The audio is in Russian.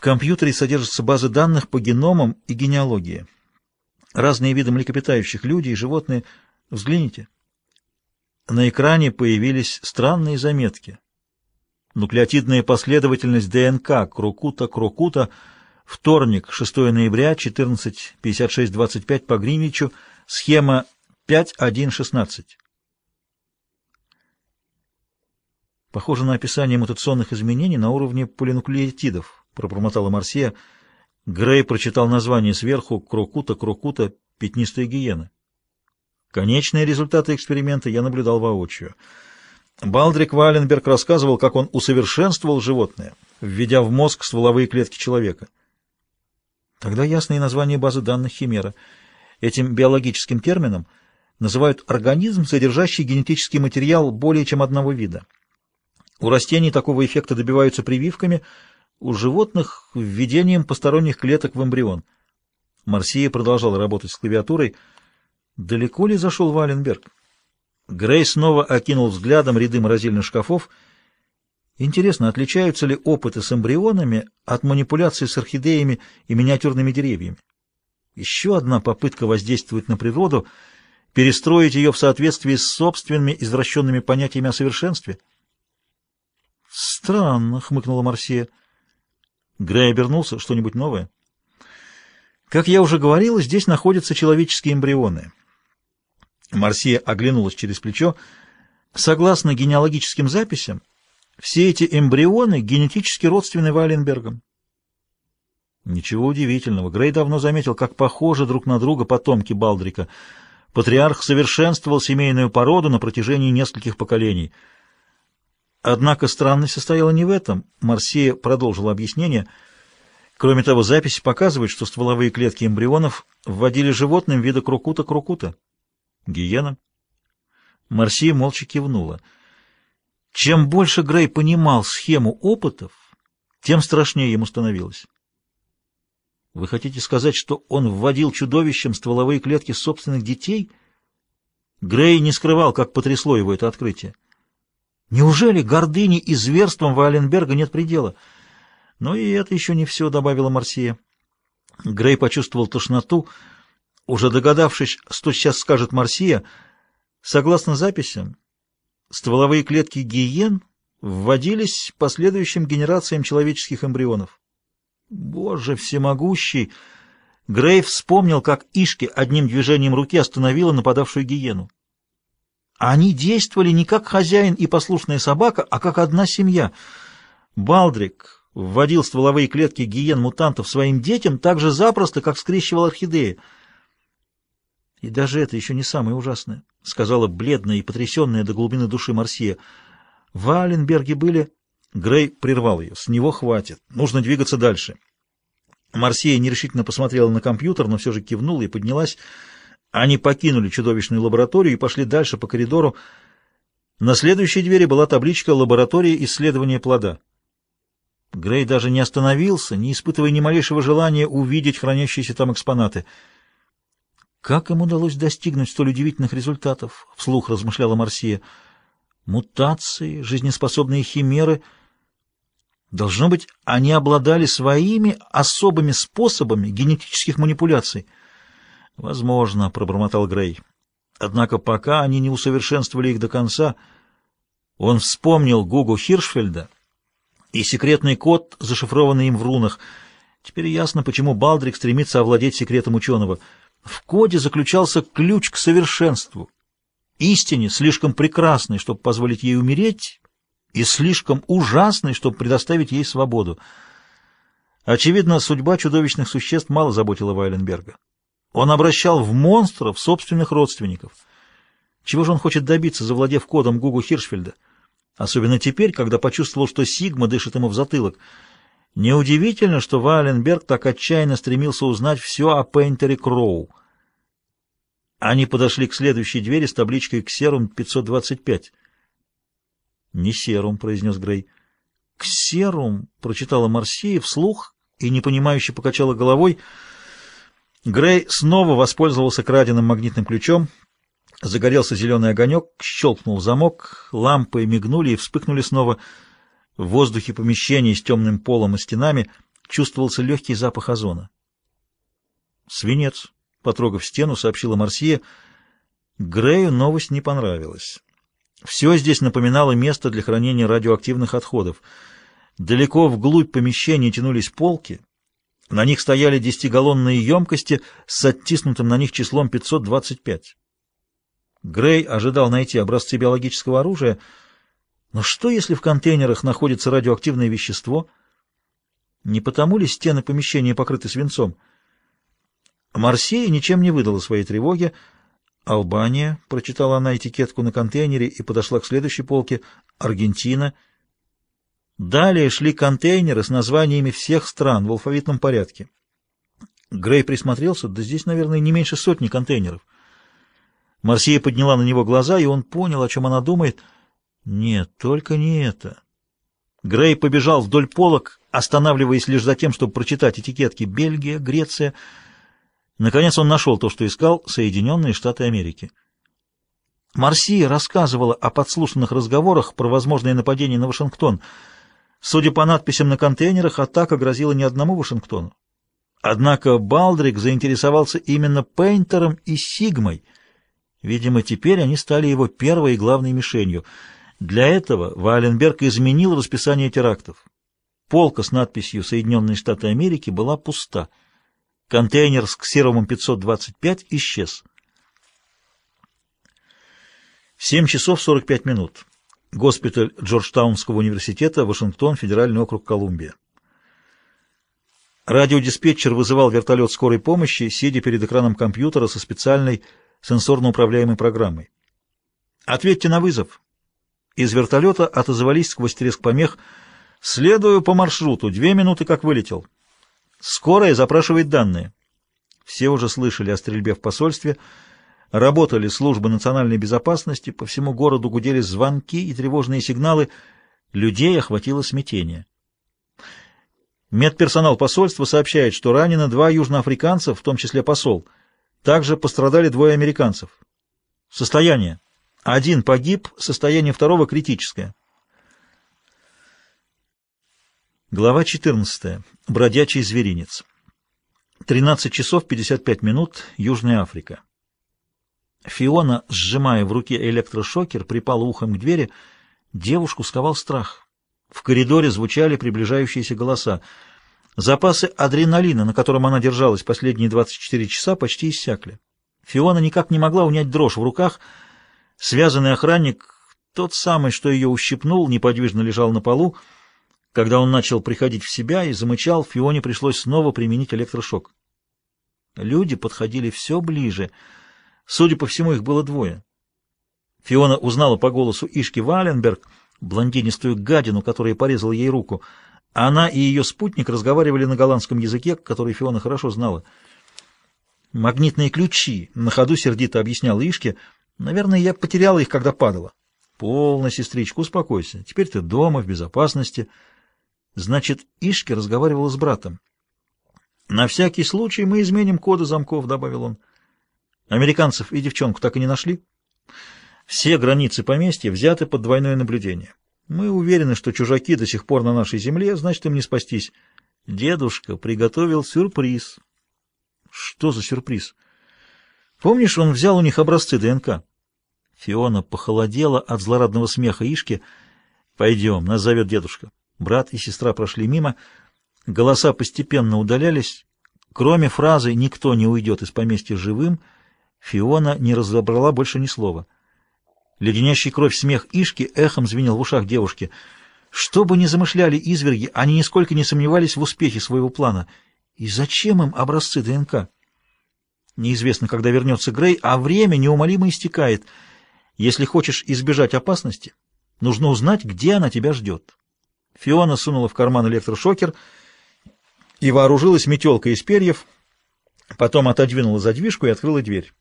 В компьютере содержатся базы данных по геномам и генеалогии. Разные виды млекопитающих, люди и животные. Взгляните. На экране появились странные заметки. Нуклеотидная последовательность ДНК Крокута-Крокута, вторник, 6 ноября, 14.56.25 по Гринвичу, схема 5.1.16. Похоже на описание мутационных изменений на уровне полинуклеотидов, пробормотала Марсия. Грей прочитал название сверху «Крокута, Крокута, пятнистая гиена». Конечные результаты эксперимента я наблюдал воочию. Балдрик Валенберг рассказывал, как он усовершенствовал животное, введя в мозг стволовые клетки человека. Тогда ясно и название базы данных Химера. Этим биологическим термином называют организм, содержащий генетический материал более чем одного вида. У растений такого эффекта добиваются прививками, у животных – введением посторонних клеток в эмбрион. Марсия продолжала работать с клавиатурой. Далеко ли зашел Валенберг? Грей снова окинул взглядом ряды морозильных шкафов. Интересно, отличаются ли опыты с эмбрионами от манипуляций с орхидеями и миниатюрными деревьями? Еще одна попытка воздействовать на природу, перестроить ее в соответствии с собственными извращенными понятиями о совершенстве – «Странно», — хмыкнула Марсия. Грей обернулся. «Что-нибудь новое?» «Как я уже говорила, здесь находятся человеческие эмбрионы». Марсия оглянулась через плечо. «Согласно генеалогическим записям, все эти эмбрионы генетически родственны Вайленбергам». Ничего удивительного. Грей давно заметил, как похожи друг на друга потомки Балдрика. Патриарх совершенствовал семейную породу на протяжении нескольких поколений — Однако странность состояла не в этом. Марсия продолжила объяснение. Кроме того, записи показывают, что стволовые клетки эмбрионов вводили животным вида крокута-крокута. Гиена. Марсия молча кивнула. Чем больше Грей понимал схему опытов, тем страшнее ему становилось. Вы хотите сказать, что он вводил чудовищем стволовые клетки собственных детей? Грей не скрывал, как потрясло его это открытие. Неужели гордыне и зверством Валенберга нет предела? Но и это еще не все, добавила Марсия. Грей почувствовал тошноту, уже догадавшись, что сейчас скажет Марсия. Согласно записям, стволовые клетки гиен вводились последующим генерациям человеческих эмбрионов. Боже всемогущий! Грей вспомнил, как Ишки одним движением руки остановила нападавшую гиену. Они действовали не как хозяин и послушная собака, а как одна семья. Балдрик вводил стволовые клетки гиен-мутантов своим детям так же запросто, как скрещивал орхидеи. «И даже это еще не самое ужасное», — сказала бледная и потрясенная до глубины души Марсия. «В Аленберге были...» Грей прервал ее. «С него хватит. Нужно двигаться дальше». Марсия нерешительно посмотрела на компьютер, но все же кивнула и поднялась. Они покинули чудовищную лабораторию и пошли дальше по коридору. На следующей двери была табличка «Лаборатория исследования плода». Грей даже не остановился, не испытывая ни малейшего желания увидеть хранящиеся там экспонаты. «Как им удалось достигнуть столь удивительных результатов?» — вслух размышляла Марсия. «Мутации, жизнеспособные химеры...» Должно быть, они обладали своими особыми способами генетических манипуляций — Возможно, пробормотал Грей. Однако пока они не усовершенствовали их до конца, он вспомнил Гугу Хиршфельда и секретный код, зашифрованный им в рунах. Теперь ясно, почему Балдрик стремится овладеть секретом ученого. В коде заключался ключ к совершенству. Истине, слишком прекрасной, чтобы позволить ей умереть, и слишком ужасной, чтобы предоставить ей свободу. Очевидно, судьба чудовищных существ мало заботила Вайленберга. Он обращал в монстров собственных родственников. Чего же он хочет добиться, завладев кодом Гугу Хиршфельда? Особенно теперь, когда почувствовал, что Сигма дышит ему в затылок. Неудивительно, что Валенберг так отчаянно стремился узнать все о Пейнтере Кроу. Они подошли к следующей двери с табличкой «Ксерум 525». «Не серум», — произнес Грей. «Ксерум», — прочитала Марсия вслух и непонимающе покачала головой, — Грей снова воспользовался краденым магнитным ключом. Загорелся зеленый огонек, щелкнул замок, лампы мигнули и вспыхнули снова. В воздухе помещения с темным полом и стенами чувствовался легкий запах озона. «Свинец», — потрогав стену, сообщила Марсия. Грею новость не понравилась. Все здесь напоминало место для хранения радиоактивных отходов. Далеко вглубь помещения тянулись полки. На них стояли десятигаллонные емкости с оттиснутым на них числом 525. Грей ожидал найти образцы биологического оружия, но что, если в контейнерах находится радиоактивное вещество? Не потому ли стены помещения покрыты свинцом? Марсия ничем не выдала своей тревоги, Албания, прочитала она этикетку на контейнере и подошла к следующей полке, Аргентина. Далее шли контейнеры с названиями всех стран в алфавитном порядке. Грей присмотрелся, да здесь, наверное, не меньше сотни контейнеров. Марсия подняла на него глаза, и он понял, о чем она думает. Нет, только не это. Грей побежал вдоль полок, останавливаясь лишь за тем, чтобы прочитать этикетки «Бельгия», «Греция», Наконец он нашел то, что искал — Соединенные Штаты Америки. Марсия рассказывала о подслушанных разговорах про возможное нападение на Вашингтон. Судя по надписям на контейнерах, атака грозила не одному Вашингтону. Однако Балдрик заинтересовался именно Пейнтером и Сигмой. Видимо, теперь они стали его первой и главной мишенью. Для этого Валенберг изменил расписание терактов. Полка с надписью «Соединенные Штаты Америки» была пуста — Контейнер с ксеромом 525 исчез. 7 часов 45 минут. Госпиталь Джорджтаунского университета, Вашингтон, Федеральный округ Колумбия. Радиодиспетчер вызывал вертолет скорой помощи, сидя перед экраном компьютера со специальной сенсорно-управляемой программой. «Ответьте на вызов». Из вертолета отозвались сквозь треск помех. «Следую по маршруту. Две минуты как вылетел». Скорая запрашивает данные. Все уже слышали о стрельбе в посольстве, работали службы национальной безопасности, по всему городу гудели звонки и тревожные сигналы, людей охватило смятение. Медперсонал посольства сообщает, что ранено два южноафриканца, в том числе посол. Также пострадали двое американцев. Состояние. Один погиб, состояние второго критическое. Глава 14. Бродячий зверинец. 13 часов 55 минут. Южная Африка. Фиона, сжимая в руке электрошокер, припала ухом к двери. Девушку сковал страх. В коридоре звучали приближающиеся голоса. Запасы адреналина, на котором она держалась последние 24 часа, почти иссякли. Фиона никак не могла унять дрожь в руках. Связанный охранник, тот самый, что ее ущипнул, неподвижно лежал на полу. Когда он начал приходить в себя и замычал, Фионе пришлось снова применить электрошок. Люди подходили все ближе. Судя по всему, их было двое. Фиона узнала по голосу Ишки Валенберг, блондинистую гадину, которая порезала ей руку. Она и ее спутник разговаривали на голландском языке, который Фиона хорошо знала. «Магнитные ключи», — на ходу сердито объясняла Ишке. «Наверное, я потеряла их, когда падала». «Полно, сестричка, успокойся. Теперь ты дома, в безопасности». Значит, Ишки разговаривала с братом. «На всякий случай мы изменим коды замков», — добавил он. «Американцев и девчонку так и не нашли?» «Все границы поместья взяты под двойное наблюдение. Мы уверены, что чужаки до сих пор на нашей земле, значит, им не спастись. Дедушка приготовил сюрприз». «Что за сюрприз?» «Помнишь, он взял у них образцы ДНК?» Фиона похолодела от злорадного смеха Ишки. «Пойдем, нас зовет дедушка». Брат и сестра прошли мимо, голоса постепенно удалялись. Кроме фразы «никто не уйдет из поместья живым», Фиона не разобрала больше ни слова. Леденящий кровь смех Ишки эхом звенел в ушах девушки. Что бы ни замышляли изверги, они нисколько не сомневались в успехе своего плана. И зачем им образцы ДНК? Неизвестно, когда вернется Грей, а время неумолимо истекает. Если хочешь избежать опасности, нужно узнать, где она тебя ждет. Фиона сунула в карман электрошокер и вооружилась метелкой из перьев, потом отодвинула задвижку и открыла дверь.